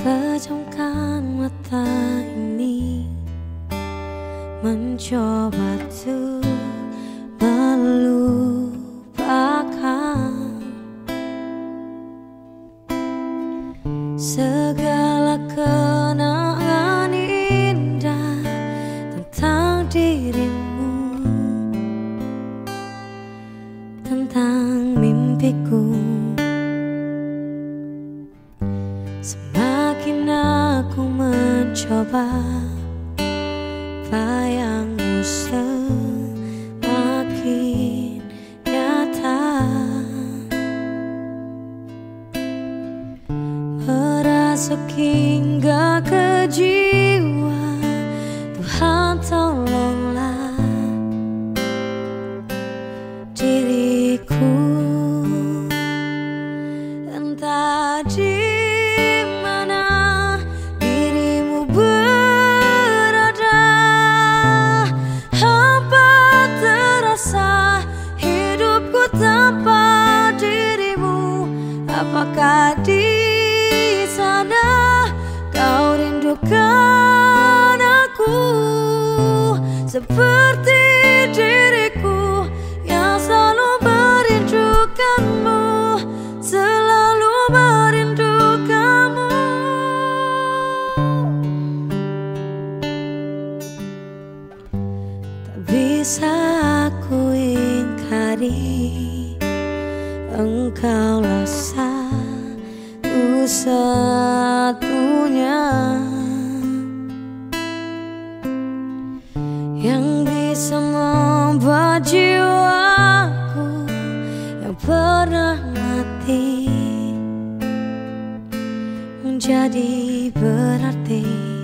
Pejamkan mata ini. Mencoba tuh melupakan Segala kenangan mencoba. Bayangmu semakin nyata. Merasuk hingga ke jiwa Tuhan tolonglah diriku. Entah di bisa aku ingkari engkaulah satu-satunya yang bisa membuat jiwaku yang pernah mati menjadi berarti.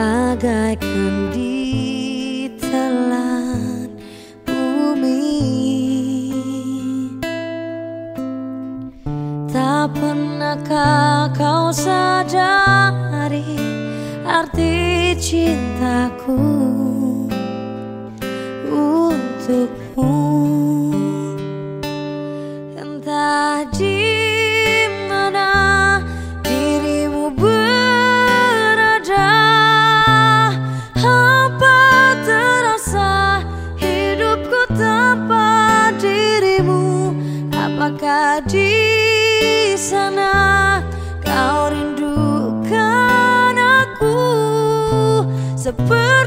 Bagaikan di telan bumi. Tak pernahkah kau sadari arti cintaku di sana kau rindukan aku. Seperti